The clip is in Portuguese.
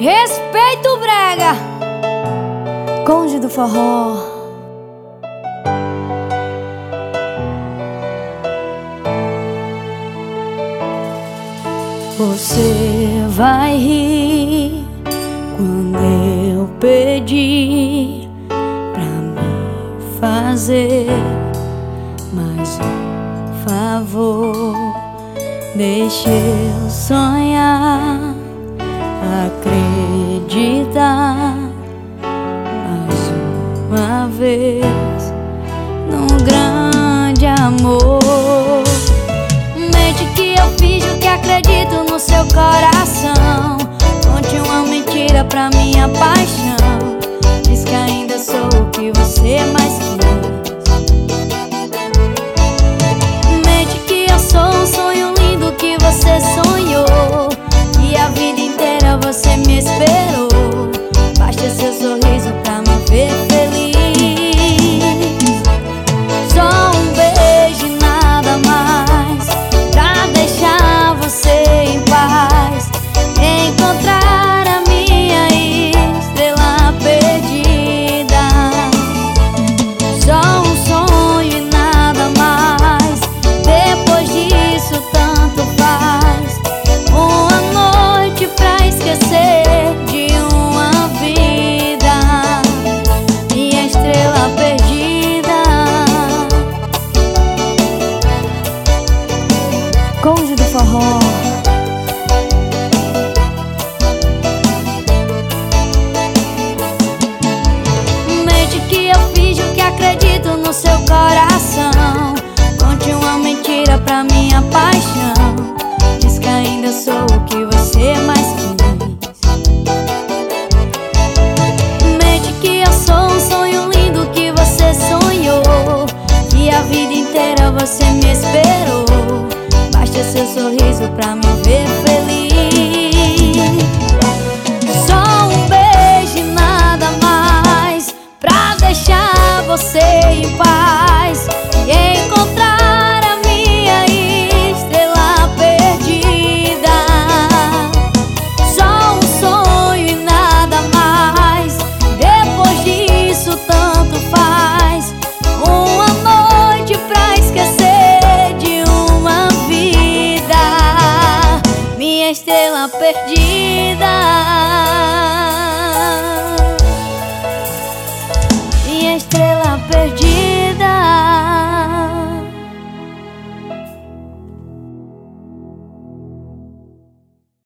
Respeito brega Conde do forró Você vai rir quando eu pedir pra me fazer mais um favor. Deixe eu sonhar acreditar mais uma vez num grande amor. Mente que eu finjo que acredito no seu coração. Conte uma mentira pra minha paixão. Diz que ainda sou o que você mais quis. Mente que eu sou um sonho lindo que você sonhou vida inteira você me esperou Conde do forró. Mente que eu finjo que acredito no seu coração. Conte uma mentira pra minha paixão deixar você em paz. E encontrar a minha estrela perdida. Só um sonho e nada mais. Depois disso tanto faz. Uma noite pra esquecer de uma vida. Minha estrela perdida Estrela perdida